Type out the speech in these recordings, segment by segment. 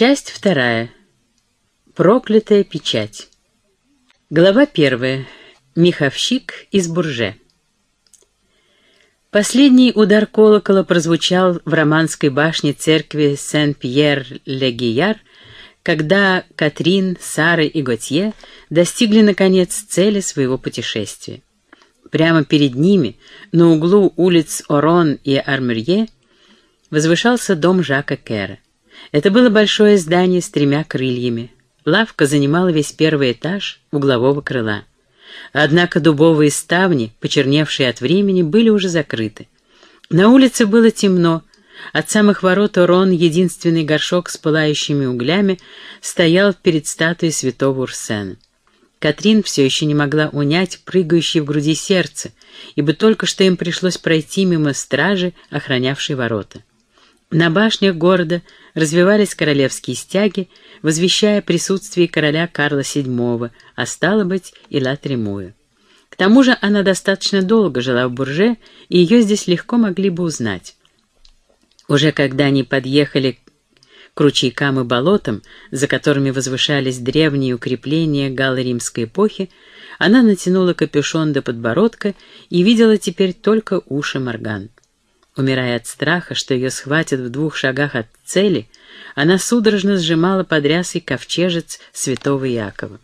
Часть вторая. Проклятая печать. Глава первая. Миховщик из Бурже. Последний удар колокола прозвучал в романской башне церкви Сен-Пьер-Ле-Гияр, когда Катрин, Сара и Готье достигли, наконец, цели своего путешествия. Прямо перед ними, на углу улиц Орон и Армюрье, возвышался дом Жака Кэра. Это было большое здание с тремя крыльями. Лавка занимала весь первый этаж углового крыла. Однако дубовые ставни, почерневшие от времени, были уже закрыты. На улице было темно. От самых ворот Орон, единственный горшок с пылающими углями, стоял перед статуей святого Урсена. Катрин все еще не могла унять прыгающее в груди сердце, ибо только что им пришлось пройти мимо стражи, охранявшей ворота. На башнях города развивались королевские стяги, возвещая присутствие короля Карла VII, а стало быть, и Ла Тремуя. К тому же она достаточно долго жила в Бурже, и ее здесь легко могли бы узнать. Уже когда они подъехали к ручейкам и болотам, за которыми возвышались древние укрепления галло-римской эпохи, она натянула капюшон до подбородка и видела теперь только уши Морган. Умирая от страха, что ее схватят в двух шагах от цели, она судорожно сжимала под рясой ковчежец святого Иакова.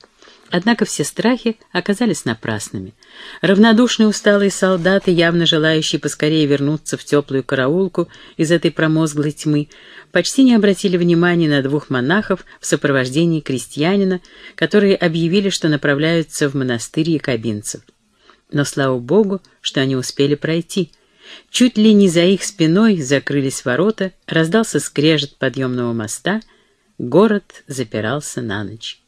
Однако все страхи оказались напрасными. Равнодушные усталые солдаты, явно желающие поскорее вернуться в теплую караулку из этой промозглой тьмы, почти не обратили внимания на двух монахов в сопровождении крестьянина, которые объявили, что направляются в монастырь якобинцев. Но слава богу, что они успели пройти — Чуть ли не за их спиной закрылись ворота, раздался скрежет подъемного моста, город запирался на ночь.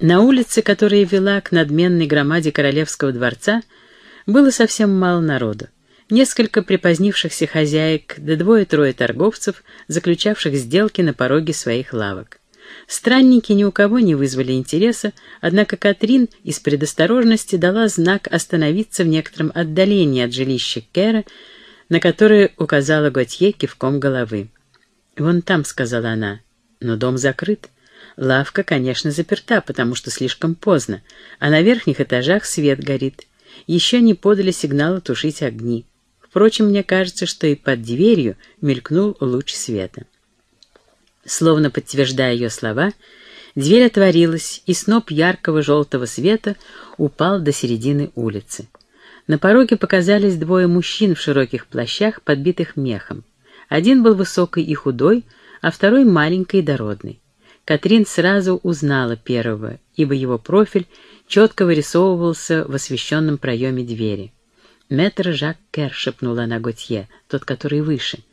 На улице, которая вела к надменной громаде королевского дворца, было совсем мало народу. Несколько припозднившихся хозяек, да двое-трое торговцев, заключавших сделки на пороге своих лавок. Странники ни у кого не вызвали интереса, однако Катрин из предосторожности дала знак остановиться в некотором отдалении от жилища Кэра, на которое указала Готье кивком головы. «Вон там», — сказала она, — «но дом закрыт. Лавка, конечно, заперта, потому что слишком поздно, а на верхних этажах свет горит. Еще не подали сигнала тушить огни. Впрочем, мне кажется, что и под дверью мелькнул луч света». Словно подтверждая ее слова, дверь отворилась, и сноп яркого желтого света упал до середины улицы. На пороге показались двое мужчин в широких плащах, подбитых мехом. Один был высокий и худой, а второй маленький и дородный. Катрин сразу узнала первого, ибо его профиль четко вырисовывался в освещенном проеме двери. «Мэтр Жак Кер», — шепнула она Готье, тот, который выше —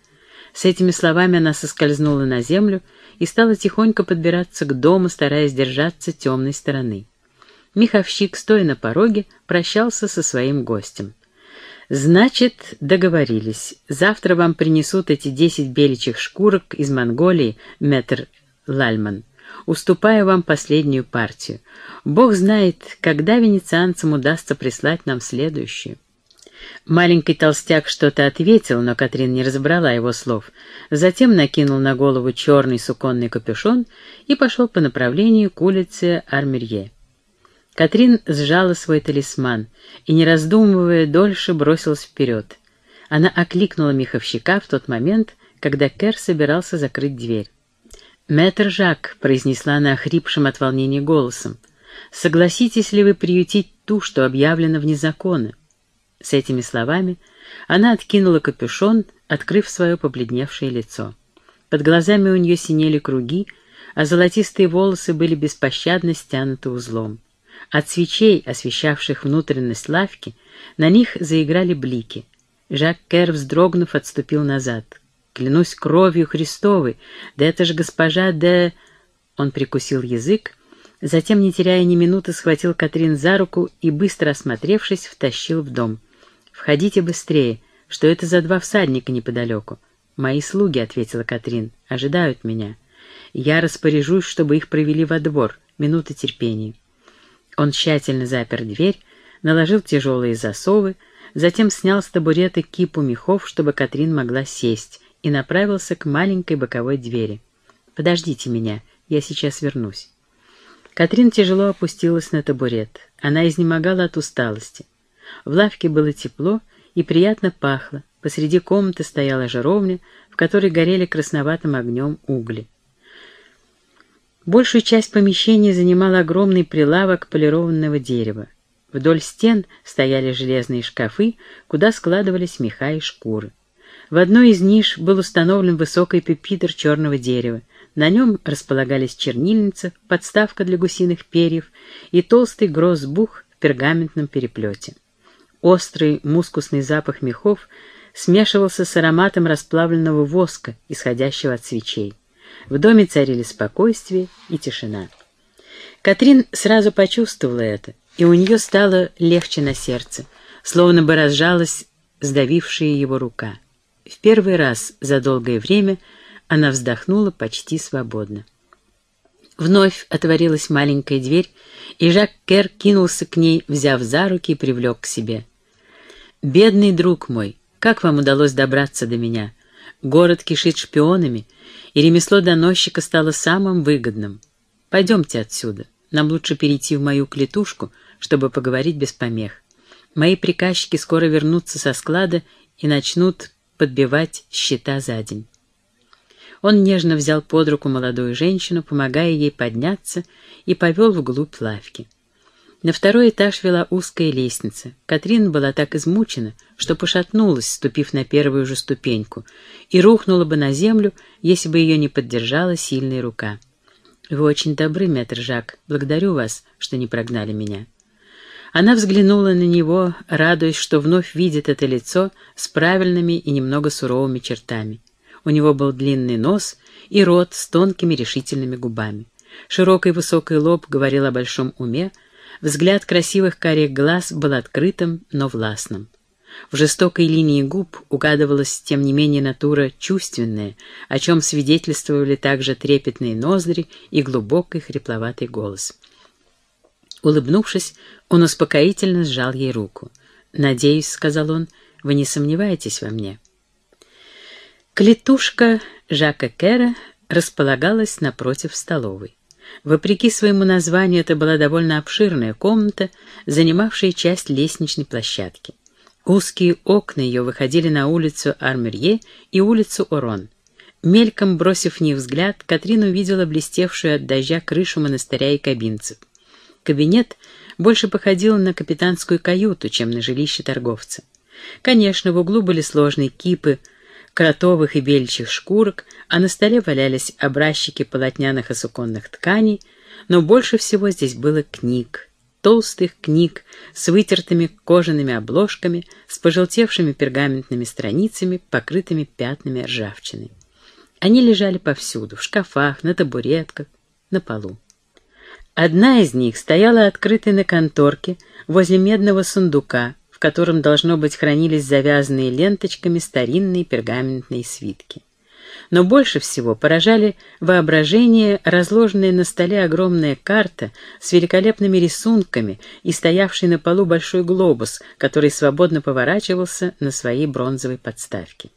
с этими словами она соскользнула на землю и стала тихонько подбираться к дому, стараясь держаться темной стороны. Миховщик, стоя на пороге, прощался со своим гостем. «Значит, договорились. Завтра вам принесут эти десять беличьих шкурок из Монголии, мэтр Лальман. Уступаю вам последнюю партию. Бог знает, когда венецианцам удастся прислать нам следующую». Маленький толстяк что-то ответил, но Катрин не разобрала его слов. Затем накинул на голову черный суконный капюшон и пошел по направлению к улице Армерье. Катрин сжала свой талисман и, не раздумывая дольше, бросилась вперед. Она окликнула меховщика в тот момент, когда Кэр собирался закрыть дверь. «Мэтр Жак», — произнесла она охрипшим от волнения голосом, — «согласитесь ли вы приютить ту, что объявлено вне закона?» С этими словами она откинула капюшон, открыв свое побледневшее лицо. Под глазами у нее синели круги, а золотистые волосы были беспощадно стянуты узлом. От свечей, освещавших внутренность лавки, на них заиграли блики. Жак Кер, вздрогнув, отступил назад. «Клянусь кровью Христовой! Да это же госпожа де...» Он прикусил язык, затем, не теряя ни минуты, схватил Катрин за руку и, быстро осмотревшись, втащил в дом. «Входите быстрее. Что это за два всадника неподалеку?» «Мои слуги», — ответила Катрин, — «ожидают меня. Я распоряжусь, чтобы их провели во двор. Минута терпения». Он тщательно запер дверь, наложил тяжелые засовы, затем снял с табурета кипу мехов, чтобы Катрин могла сесть, и направился к маленькой боковой двери. Подождите меня, я сейчас вернусь». Катрин тяжело опустилась на табурет. Она изнемогала от усталости. В лавке было тепло и приятно пахло. Посреди комнаты стояла жаровня, в которой горели красноватым огнем угли. Большую часть помещения занимал огромный прилавок полированного дерева. Вдоль стен стояли железные шкафы, куда складывались меха и шкуры. В одной из ниш был установлен высокий пепитер черного дерева, на нем располагались чернильница, подставка для гусиных перьев и толстый грозбух в пергаментном переплете. Острый мускусный запах мехов смешивался с ароматом расплавленного воска, исходящего от свечей. В доме царили спокойствие и тишина. Катрин сразу почувствовала это, и у нее стало легче на сердце, словно бы разжалась сдавившая его рука. В первый раз за долгое время она вздохнула почти свободно. Вновь отворилась маленькая дверь, и Жак Кер кинулся к ней, взяв за руки и привлек к себе. «Бедный друг мой, как вам удалось добраться до меня? Город кишит шпионами, и ремесло доносчика стало самым выгодным. Пойдемте отсюда. Нам лучше перейти в мою клетушку, чтобы поговорить без помех. Мои приказчики скоро вернутся со склада и начнут подбивать счета за день. Он нежно взял под руку молодую женщину, помогая ей подняться, и повел вглубь лавки. На второй этаж вела узкая лестница. Катрин была так измучена, что пошатнулась, ступив на первую же ступеньку, и рухнула бы на землю, если бы ее не поддержала сильная рука. «Вы очень добры, мэтр Жак. Благодарю вас, что не прогнали меня». Она взглянула на него, радуясь, что вновь видит это лицо с правильными и немного суровыми чертами. У него был длинный нос и рот с тонкими решительными губами. Широкий высокий лоб говорил о большом уме, взгляд красивых карих глаз был открытым, но властным. В жестокой линии губ угадывалась, тем не менее, натура чувственная, о чем свидетельствовали также трепетные ноздри и глубокий хрипловатый голос. Улыбнувшись, он успокоительно сжал ей руку. «Надеюсь», — сказал он, — «вы не сомневаетесь во мне». Клетушка Жака Кера располагалась напротив столовой. Вопреки своему названию, это была довольно обширная комната, занимавшая часть лестничной площадки. Узкие окна ее выходили на улицу Армерье и улицу Орон. Мельком бросив в них взгляд, Катрин увидела блестевшую от дождя крышу монастыря и кабинцев. Кабинет больше походил на капитанскую каюту, чем на жилище торговца. Конечно, в углу были сложные кипы кротовых и бельчих шкурок, а на столе валялись образчики полотняных и суконных тканей, но больше всего здесь было книг, толстых книг с вытертыми кожаными обложками, с пожелтевшими пергаментными страницами, покрытыми пятнами ржавчины. Они лежали повсюду, в шкафах, на табуретках, на полу. Одна из них стояла открытой на конторке возле медного сундука, котором, должно быть, хранились завязанные ленточками старинные пергаментные свитки. Но больше всего поражали воображение разложенная на столе огромная карта с великолепными рисунками и стоявший на полу большой глобус, который свободно поворачивался на своей бронзовой подставке.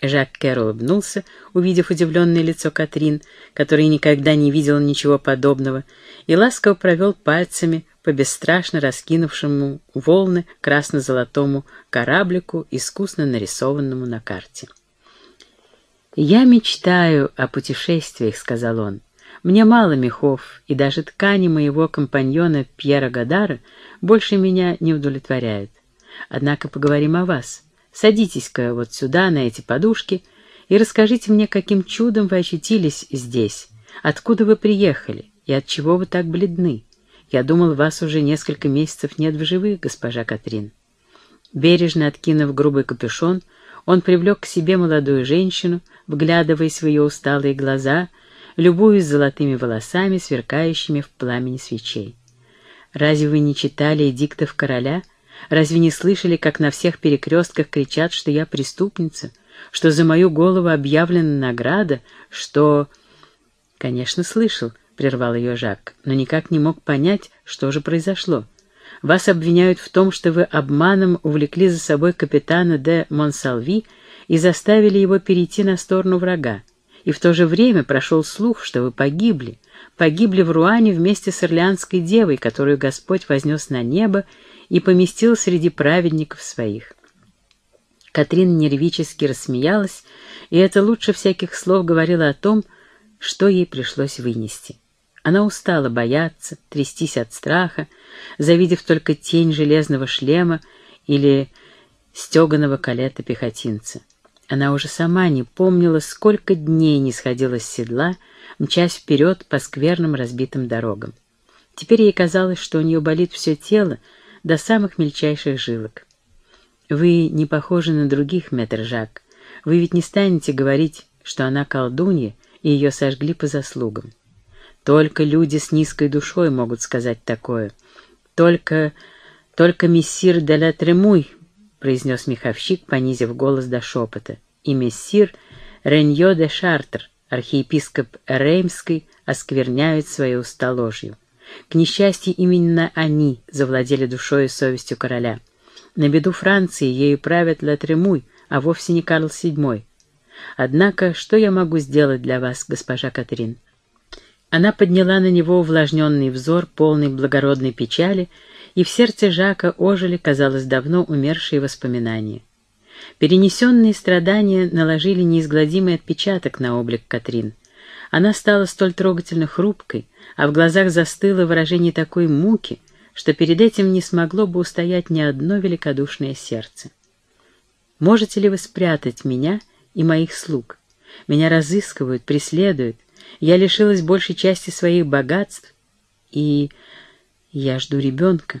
Жак Кэр улыбнулся, увидев удивленное лицо Катрин, которая никогда не видела ничего подобного, и ласково провел пальцами по бесстрашно раскинувшему волны красно-золотому кораблику, искусно нарисованному на карте. «Я мечтаю о путешествиях», — сказал он. «Мне мало мехов, и даже ткани моего компаньона Пьера Гадара больше меня не удовлетворяют. Однако поговорим о вас. Садитесь-ка вот сюда, на эти подушки, и расскажите мне, каким чудом вы очутились здесь, откуда вы приехали и от чего вы так бледны. Я думал, вас уже несколько месяцев нет в живых, госпожа Катрин». Бережно откинув грубый капюшон, он привлек к себе молодую женщину, вглядываясь в ее усталые глаза, любуясь золотыми волосами, сверкающими в пламени свечей. «Разве вы не читали эдиктов короля? Разве не слышали, как на всех перекрестках кричат, что я преступница, что за мою голову объявлена награда, что...» «Конечно, слышал», — прервал ее Жак, но никак не мог понять, что же произошло. «Вас обвиняют в том, что вы обманом увлекли за собой капитана де Монсалви и заставили его перейти на сторону врага. и в то же время прошел слух, что вы погибли, погибли в Руане вместе с Ирландской девой, которую Господь вознес на небо и поместил среди праведников своих. Катрин нервически рассмеялась, и это лучше всяких слов говорило о том, что ей пришлось вынести. Она устала бояться, трястись от страха, завидев только тень железного шлема или стеганого калета пехотинца. Она уже сама не помнила, сколько дней не сходила с седла, мчась вперед по скверным разбитым дорогам. Теперь ей казалось, что у нее болит все тело до самых мельчайших жилок. «Вы не похожи на других, мэтр Жак. Вы ведь не станете говорить, что она колдунья, и ее сожгли по заслугам. Только люди с низкой душой могут сказать такое. Только... только мессир де ла Тремуй произнес меховщик, понизив голос до шепота, и мессир Реньо де Шартер, архиепископ Реймский, оскверняют свою уста ложью. К несчастью, именно они завладели душой и совестью короля. На беду Франции ею правят Латремуй, а вовсе не Карл VII. Однако, что я могу сделать для вас, госпожа Катрин? Она подняла на него увлажненный взор, полный благородной печали, и в сердце Жака ожили, казалось, давно умершие воспоминания. Перенесенные страдания наложили неизгладимый отпечаток на облик Катрин. Она стала столь трогательно хрупкой, а в глазах застыло выражение такой муки, что перед этим не смогло бы устоять ни одно великодушное сердце. «Можете ли вы спрятать меня и моих слуг? Меня разыскивают, преследуют. Я лишилась большей части своих богатств, и я жду ребенка.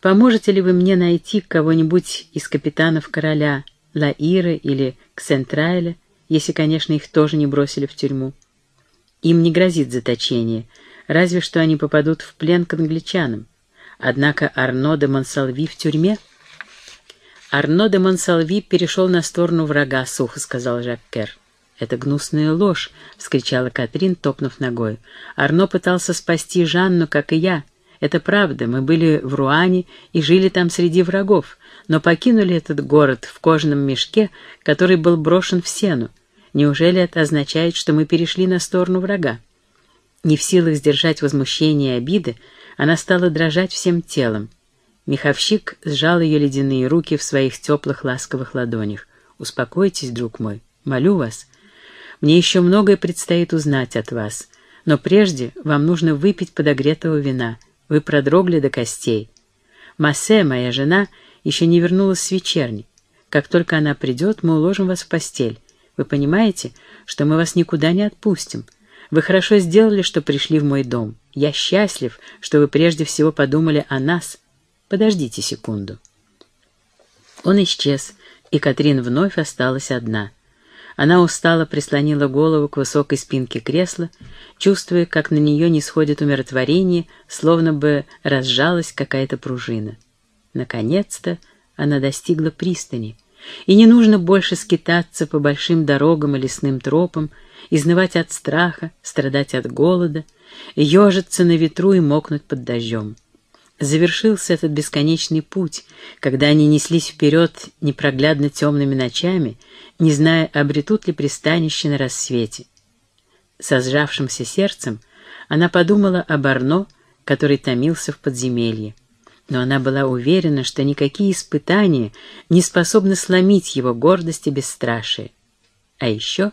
Поможете ли вы мне найти кого-нибудь из капитанов короля, Лаира или Ксентрайля, если, конечно, их тоже не бросили в тюрьму? Им не грозит заточение, разве что они попадут в плен к англичанам. Однако Арно де Монсалви в тюрьме? Арно де Монсалви перешел на сторону врага, сухо сказал Жак Кер. «Это гнусная ложь!» — вскричала Катрин, топнув ногой. «Арно пытался спасти Жанну, как и я. Это правда, мы были в Руане и жили там среди врагов, но покинули этот город в кожаном мешке, который был брошен в сену. Неужели это означает, что мы перешли на сторону врага? Не в силах сдержать возмущение и обиды, она стала дрожать всем телом. Меховщик сжал ее ледяные руки в своих теплых ласковых ладонях. «Успокойтесь, друг мой, молю вас. Мне еще многое предстоит узнать от вас, но прежде вам нужно выпить подогретого вина». Вы продрогли до костей. Массе, моя жена, еще не вернулась с вечерни. Как только она придет, мы уложим вас в постель. Вы понимаете, что мы вас никуда не отпустим. Вы хорошо сделали, что пришли в мой дом. Я счастлив, что вы прежде всего подумали о нас. Подождите секунду». Он исчез, и Катрин вновь осталась одна — она устало прислонила голову к высокой спинке кресла, чувствуя, как на нее не сходит умиротворение, словно бы разжалась какая-то пружина. Наконец-то она достигла пристани, и не нужно больше скитаться по большим дорогам и лесным тропам, изнывать от страха, страдать от голода, ежиться на ветру и мокнуть под дождем. Завершился этот бесконечный путь, когда они неслись вперед непроглядно темными ночами, не зная, обретут ли пристанище на рассвете. Со сжавшимся сердцем она подумала об Арно, который томился в подземелье. Но она была уверена, что никакие испытания не способны сломить его гордость и бесстрашие. А еще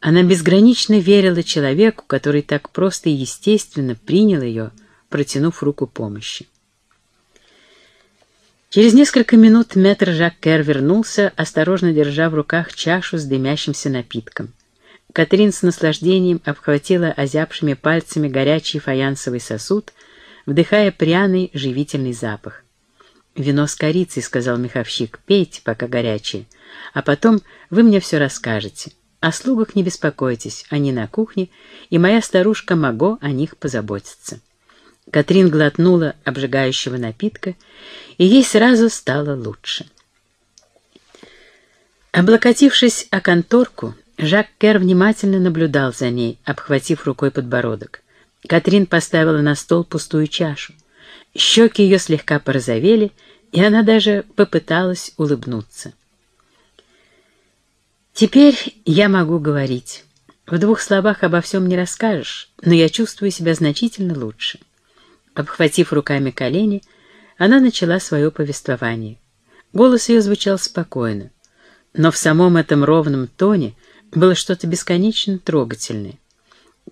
она безгранично верила человеку, который так просто и естественно принял ее, протянув руку помощи. Через несколько минут мэтр Жак Кер вернулся, осторожно держа в руках чашу с дымящимся напитком. Катрин с наслаждением обхватила озябшими пальцами горячий фаянсовый сосуд, вдыхая пряный живительный запах. «Вино с корицей», — сказал меховщик, — «пейте, пока горячее, а потом вы мне все расскажете. О слугах не беспокойтесь, они на кухне, и моя старушка Маго о них позаботится». Катрин глотнула обжигающего напитка, и ей сразу стало лучше. Облокотившись о конторку, Жак Кер внимательно наблюдал за ней, обхватив рукой подбородок. Катрин поставила на стол пустую чашу. Щеки ее слегка порозовели, и она даже попыталась улыбнуться. «Теперь я могу говорить. В двух словах обо всем не расскажешь, но я чувствую себя значительно лучше. Обхватив руками колени, она начала свое повествование. Голос ее звучал спокойно, но в самом этом ровном тоне было что-то бесконечно трогательное.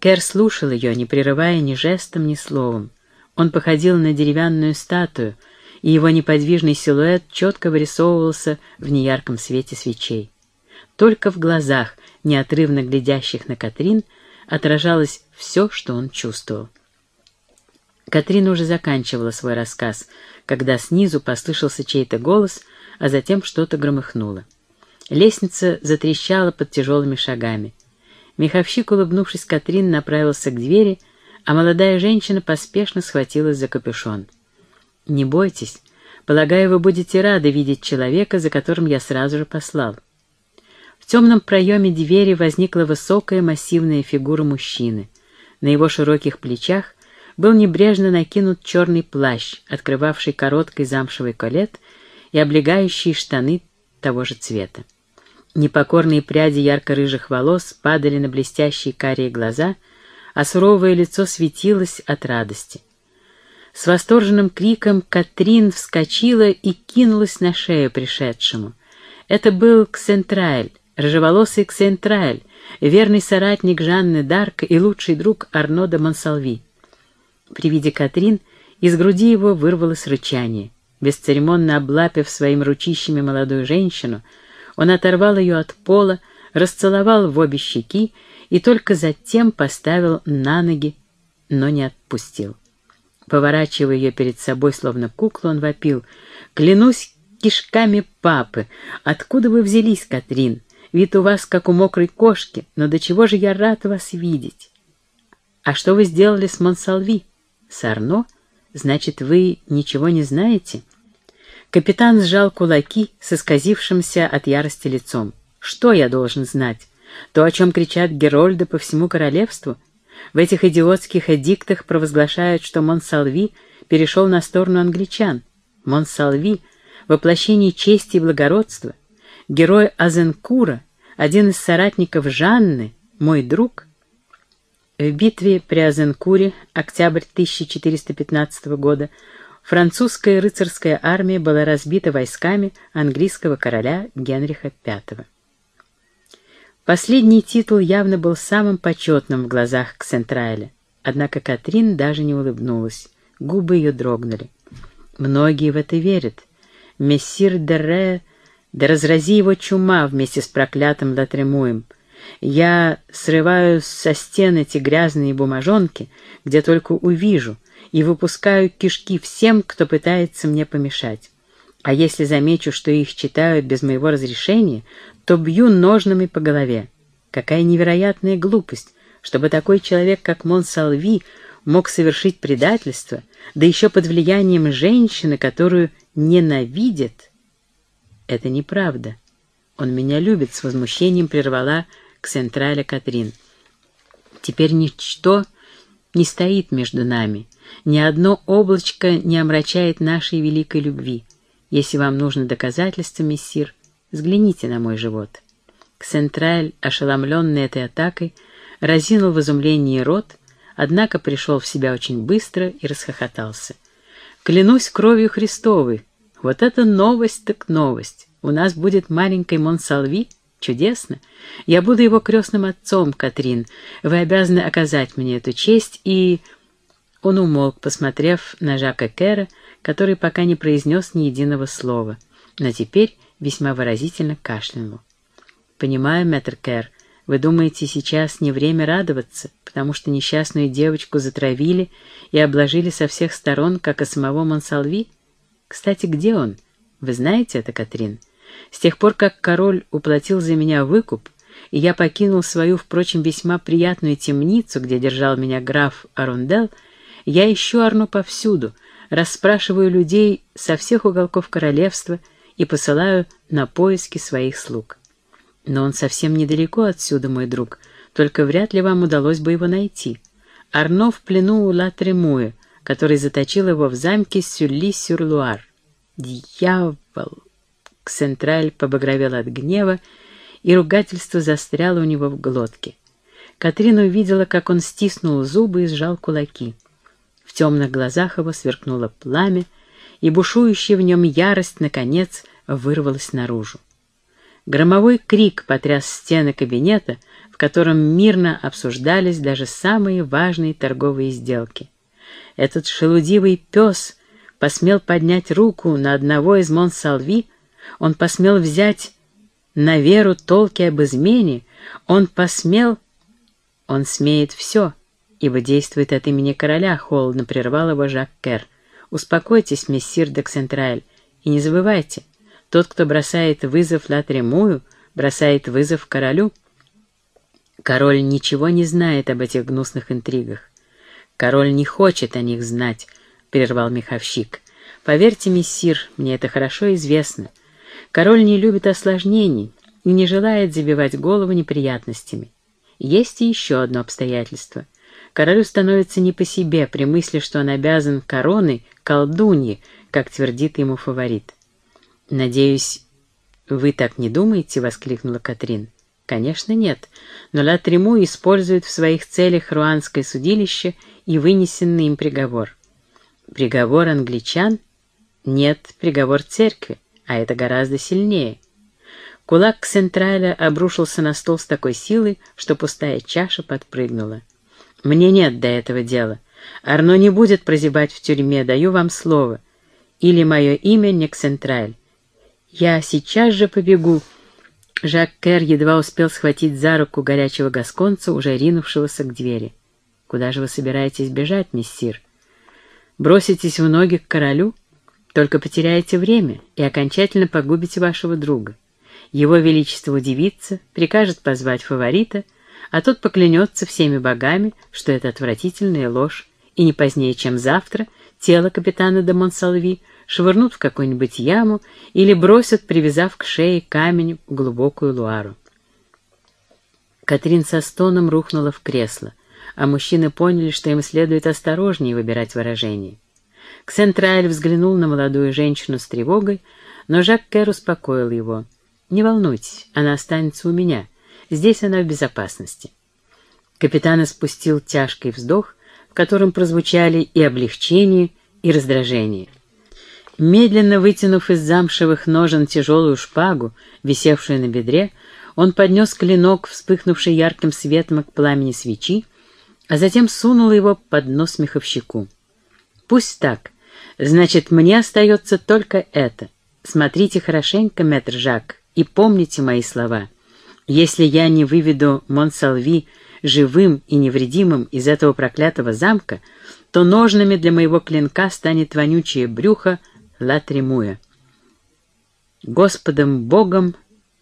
Кэр слушал ее, не прерывая ни жестом, ни словом. Он походил на деревянную статую, и его неподвижный силуэт четко вырисовывался в неярком свете свечей. Только в глазах, неотрывно глядящих на Катрин, отражалось все, что он чувствовал. Катрин уже заканчивала свой рассказ, когда снизу послышался чей-то голос, а затем что-то громыхнуло. Лестница затрещала под тяжелыми шагами. Меховщик, улыбнувшись Катрин, направился к двери, а молодая женщина поспешно схватилась за капюшон. «Не бойтесь. Полагаю, вы будете рады видеть человека, за которым я сразу же послал». В темном проеме двери возникла высокая массивная фигура мужчины. На его широких плечах был небрежно накинут черный плащ, открывавший короткий замшевый колет и облегающие штаны того же цвета. Непокорные пряди ярко-рыжих волос падали на блестящие карие глаза, а суровое лицо светилось от радости. С восторженным криком Катрин вскочила и кинулась на шею пришедшему. Это был Ксентраэль, рыжеволосый Ксентраэль, верный соратник Жанны Дарк и лучший друг Арно де Монсалви. При виде Катрин из груди его вырвалось рычание. Бесцеремонно облапив своими ручищами молодую женщину, он оторвал ее от пола, расцеловал в обе щеки и только затем поставил на ноги, но не отпустил. Поворачивая ее перед собой, словно куклу, он вопил. «Клянусь кишками папы! Откуда вы взялись, Катрин? Вид у вас, как у мокрой кошки, но до чего же я рад вас видеть!» «А что вы сделали с Монсалви?» «С Арно? Значит, вы ничего не знаете?» Капитан сжал кулаки с исказившимся от ярости лицом. «Что я должен знать? То, о чем кричат Герольды по всему королевству? В этих идиотских эдиктах провозглашают, что Монсалви перешел на сторону англичан. Монсалви — воплощение чести и благородства. Герой Азенкура, один из соратников Жанны, мой друг. В битве при Азенкуре, октябрь 1415 года, французская рыцарская армия была разбита войсками английского короля Генриха V. Последний титул явно был самым почетным в глазах Ксентраэля, однако Катрин даже не улыбнулась, губы ее дрогнули. Многие в это верят. Мессир Дере, да разрази его чума вместе с проклятым Латремуем. Я срываю со стен эти грязные бумажонки, где только увижу, и выпускаю кишки всем, кто пытается мне помешать. А если замечу, что их читают без моего разрешения, то бью ножнами по голове. Какая невероятная глупость, чтобы такой человек, как Монсалви, мог совершить предательство, да еще под влиянием женщины, которую ненавидит. Это неправда. Он меня любит, с возмущением прервала Ксентраля Катрин. Теперь ничто не стоит между нами. Ни одно облачко не омрачает нашей великой любви. Если вам нужно доказательство, мессир, взгляните на мой живот». Ксентраль, ошеломленный этой атакой, разинул в изумлении рот, однако пришел в себя очень быстро и расхохотался. «Клянусь кровью Христовой! Вот это новость так новость! У нас будет маленький Монсалви!» Чудесно. Я буду его крестным отцом, Катрин. Вы обязаны оказать мне эту честь и...» Он умолк, посмотрев на Жака Кэра, который пока не произнес ни единого слова, но теперь весьма выразительно кашлянул. «Понимаю, мэтр Кэр, вы думаете, сейчас не время радоваться, потому что несчастную девочку затравили и обложили со всех сторон, как и самого Монсалви? Кстати, где он? Вы знаете это, Катрин?» С тех пор, как король уплатил за меня выкуп, и я покинул свою, впрочем, весьма приятную темницу, где держал меня граф Арундел, я ищу Арно повсюду, расспрашиваю людей со всех уголков королевства и посылаю на поиски своих слуг. Но он совсем недалеко отсюда, мой друг, только вряд ли вам удалось бы его найти. Арно в плену у Ла который заточил его в замке Сюлли-Сюр-Луар. Дьявол! Ксентраль побагровел от гнева, и ругательство застряло у него в глотке. Катрина увидела, как он стиснул зубы и сжал кулаки. В темных глазах его сверкнуло пламя, и бушующая в нем ярость, наконец, вырвалась наружу. Громовой крик потряс стены кабинета, в котором мирно обсуждались даже самые важные торговые сделки. Этот шелудивый пес посмел поднять руку на одного из Монсалви, он посмел взять на веру толки об измене, он посмел... Он смеет все, ибо действует от имени короля, холодно прервал его Жак Кер. Успокойтесь, мессир де Ксентраль, и не забывайте, тот, кто бросает вызов Латремую, бросает вызов королю. Король ничего не знает об этих гнусных интригах. Король не хочет о них знать, — прервал меховщик. Поверьте, мессир, мне это хорошо известно. Король не любит осложнений и не желает забивать голову неприятностями. Есть и еще одно обстоятельство. Королю становится не по себе при мысли, что он обязан короной колдунье, как твердит ему фаворит. «Надеюсь, вы так не думаете?» — воскликнула Катрин. «Конечно, нет, но Ла Триму использует в своих целях руанское судилище и вынесенный им приговор». «Приговор англичан?» «Нет, приговор церкви, а это гораздо сильнее». Кулак Ксентраля обрушился на стол с такой силой, что пустая чаша подпрыгнула. «Мне нет до этого дела. Арно не будет прозябать в тюрьме, даю вам слово. Или мое имя не Ксентраль. «Я сейчас же побегу!» Жак Кер едва успел схватить за руку горячего гасконца, уже ринувшегося к двери. «Куда же вы собираетесь бежать, мессир? Броситесь в ноги к королю? Только потеряете время и окончательно погубите вашего друга. Его Величество удивится, прикажет позвать фаворита, а тот поклянется всеми богами, что это отвратительная ложь, и не позднее, чем завтра, тело капитана де Монсалви швырнут в какую-нибудь яму или бросят, привязав к шее камень в глубокую луару. Катрин со стоном рухнула в кресло, а мужчины поняли, что им следует осторожнее выбирать выражение. Ксентраэль взглянул на молодую женщину с тревогой, но Жак Кэр успокоил его. «Не волнуйтесь, она останется у меня. Здесь она в безопасности». Капитан испустил тяжкий вздох, в котором прозвучали и облегчение, и раздражение. Медленно вытянув из замшевых ножен тяжелую шпагу, висевшую на бедре, он поднес клинок, вспыхнувший ярким светом к пламени свечи, а затем сунул его под нос меховщику. «Пусть так. Значит, мне остается только это. Смотрите хорошенько, мэтр Жак, и помните мои слова. Если я не выведу Монсалви живым и невредимым из этого проклятого замка, то ножными для моего клинка станет вонючее брюхо Латремуя. Господом Богом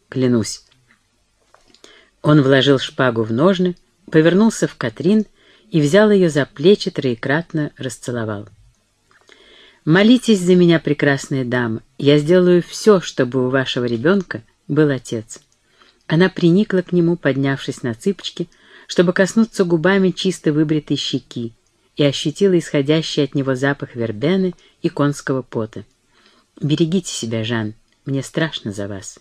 клянусь. Он вложил шпагу в ножны, повернулся в Катрин и взял ее за плечи, троекратно расцеловал. «Молитесь за меня, прекрасная дама, я сделаю все, чтобы у вашего ребенка был отец». Она приникла к нему, поднявшись на цыпочки, чтобы коснуться губами чисто выбритой щеки, и ощутила исходящий от него запах вербены и конского пота. «Берегите себя, Жан, мне страшно за вас».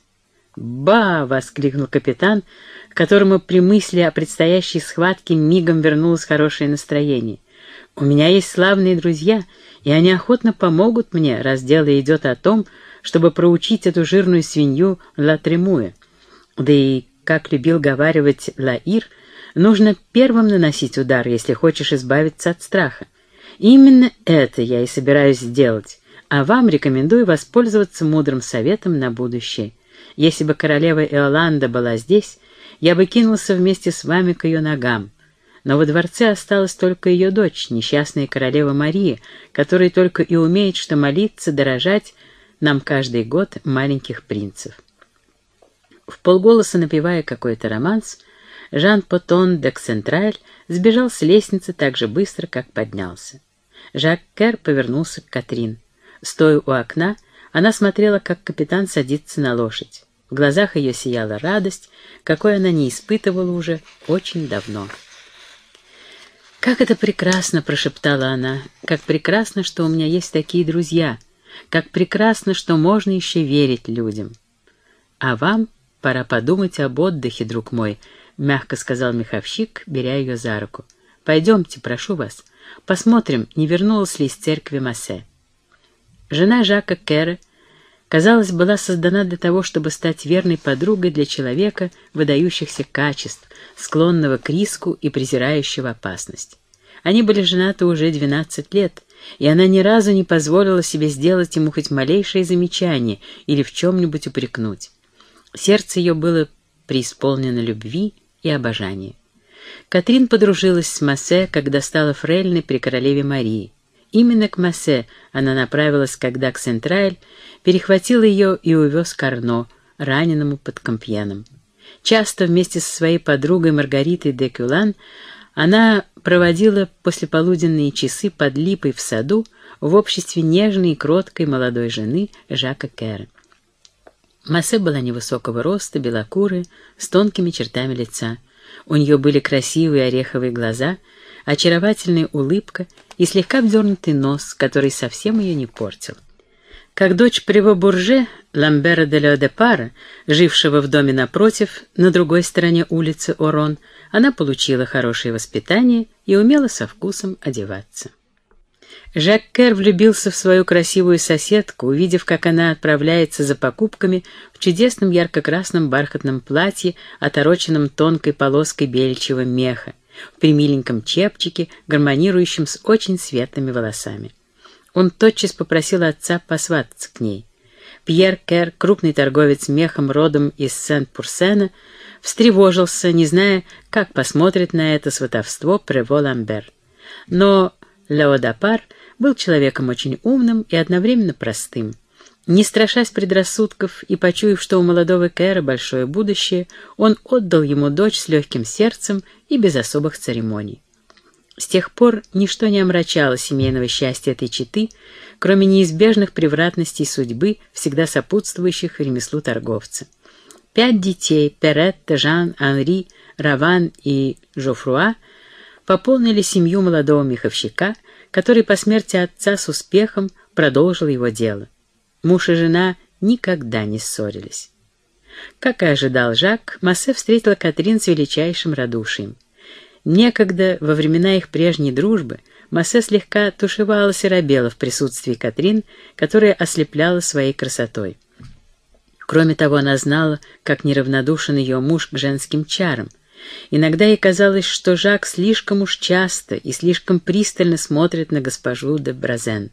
«Ба!» — воскликнул капитан, которому при мысли о предстоящей схватке мигом вернулось хорошее настроение. «У меня есть славные друзья, и они охотно помогут мне, раз дело идет о том, чтобы проучить эту жирную свинью Латремуя. Да и, как любил говаривать Лаир, нужно первым наносить удар, если хочешь избавиться от страха. Именно это я и собираюсь сделать а вам рекомендую воспользоваться мудрым советом на будущее. Если бы королева Иоланда была здесь, я бы кинулся вместе с вами к ее ногам. Но во дворце осталась только ее дочь, несчастная королева Мария, которая только и умеет что молиться, дорожать нам каждый год маленьких принцев. В полголоса напевая какой-то романс, Жан Потон де Ксентраль сбежал с лестницы так же быстро, как поднялся. Жак Кер повернулся к Катрин. Стоя у окна, она смотрела, как капитан садится на лошадь. В глазах ее сияла радость, какой она не испытывала уже очень давно. «Как это прекрасно!» — прошептала она. «Как прекрасно, что у меня есть такие друзья! Как прекрасно, что можно еще верить людям!» «А вам пора подумать об отдыхе, друг мой», мягко сказал меховщик, беря ее за руку. «Пойдемте, прошу вас, посмотрим, не вернулась ли из церкви Массе». Жена Жака Кэра, казалось, была создана для того, чтобы стать верной подругой для человека выдающихся качеств, склонного к риску и презирающего опасность. Они были женаты уже 12 лет, и она ни разу не позволила себе сделать ему хоть малейшее замечание или в чем-нибудь упрекнуть. Сердце ее было преисполнено любви и обожания. Катрин подружилась с Массе, когда стала фрейльной при королеве Марии. Именно к Массе она направилась, когда Ксентрайль перехватил ее и увез к Арно, раненому под Компьеном. Часто вместе со своей подругой Маргаритой де Кюлан она проводила послеполуденные часы под липой в саду в обществе нежной и кроткой молодой жены Жака Кэра. Массе была невысокого роста, белокурая, с тонкими чертами лица. У нее были красивые ореховые глаза, очаровательная улыбка и слегка вдернутый нос, который совсем ее не портил. Как дочь Приво-Бурже, Ламбера де Леодепара, жившего в доме напротив, на другой стороне улицы Орон, она получила хорошее воспитание и умела со вкусом одеваться. Жак Кер влюбился в свою красивую соседку, увидев, как она отправляется за покупками в чудесном ярко-красном бархатном платье, отороченном тонкой полоской беличьего меха, в примиленьком чепчике, гармонирующем с очень светлыми волосами. Он тотчас попросил отца посвататься к ней. Пьер Кер, крупный торговец мехом родом из Сент-Пурсена, встревожился, не зная, как посмотрит на это сватовство Прево Ламбер. Но Леодапар был человеком очень умным и одновременно простым. Не страшась предрассудков и почуяв, что у молодого Кэра большое будущее, он отдал ему дочь с легким сердцем и без особых церемоний. С тех пор ничто не омрачало семейного счастья этой четы, кроме неизбежных превратностей судьбы, всегда сопутствующих ремеслу торговца. Пять детей — Перетта, Жан, Анри, Раван и Жофруа — пополнили семью молодого меховщика, который по смерти отца с успехом продолжил его дело. Муж и жена никогда не ссорились. Как и ожидал Жак, Массе встретила Катрин с величайшим радушием. Некогда, во времена их прежней дружбы, Массе слегка тушевалась и робела в присутствии Катрин, которая ослепляла своей красотой. Кроме того, она знала, как неравнодушен ее муж к женским чарам, Иногда ей казалось, что Жак слишком уж часто и слишком пристально смотрит на госпожу де Бразен.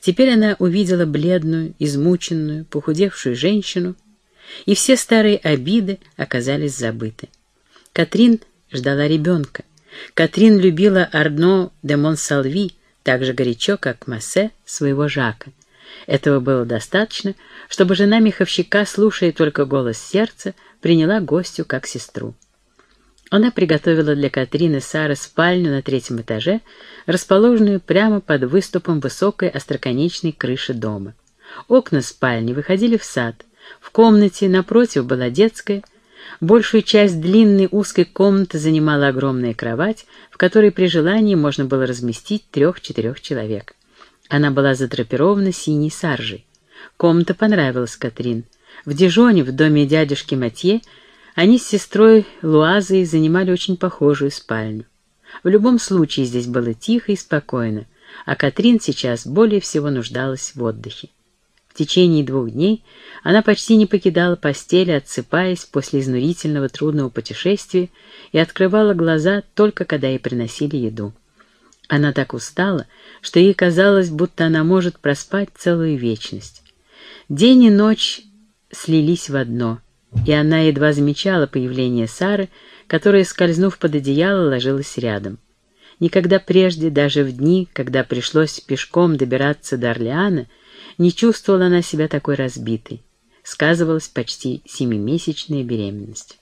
Теперь она увидела бледную, измученную, похудевшую женщину, и все старые обиды оказались забыты. Катрин ждала ребенка. Катрин любила Арно де Монсалви так же горячо, как Массе своего Жака. Этого было достаточно, чтобы жена меховщика, слушая только голос сердца, приняла гостю как сестру. Она приготовила для Катрины Сары спальню на третьем этаже, расположенную прямо под выступом высокой остроконечной крыши дома. Окна спальни выходили в сад. В комнате напротив была детская. Большую часть длинной узкой комнаты занимала огромная кровать, в которой при желании можно было разместить трех-четырех человек. Она была задрапирована синей саржей. Комната понравилась Катрин. В Дижоне, в доме дядюшки Матье, они с сестрой Луазой занимали очень похожую спальню. В любом случае здесь было тихо и спокойно, а Катрин сейчас более всего нуждалась в отдыхе. В течение двух дней она почти не покидала постели, отсыпаясь после изнурительного трудного путешествия и открывала глаза только когда ей приносили еду. Она так устала, что ей казалось, будто она может проспать целую вечность. День и ночь слились в одно — и она едва замечала появление Сары, которая, скользнув под одеяло, ложилась рядом. Никогда прежде, даже в дни, когда пришлось пешком добираться до Орлеана, не чувствовала она себя такой разбитой. Сказывалась почти семимесячная беременность.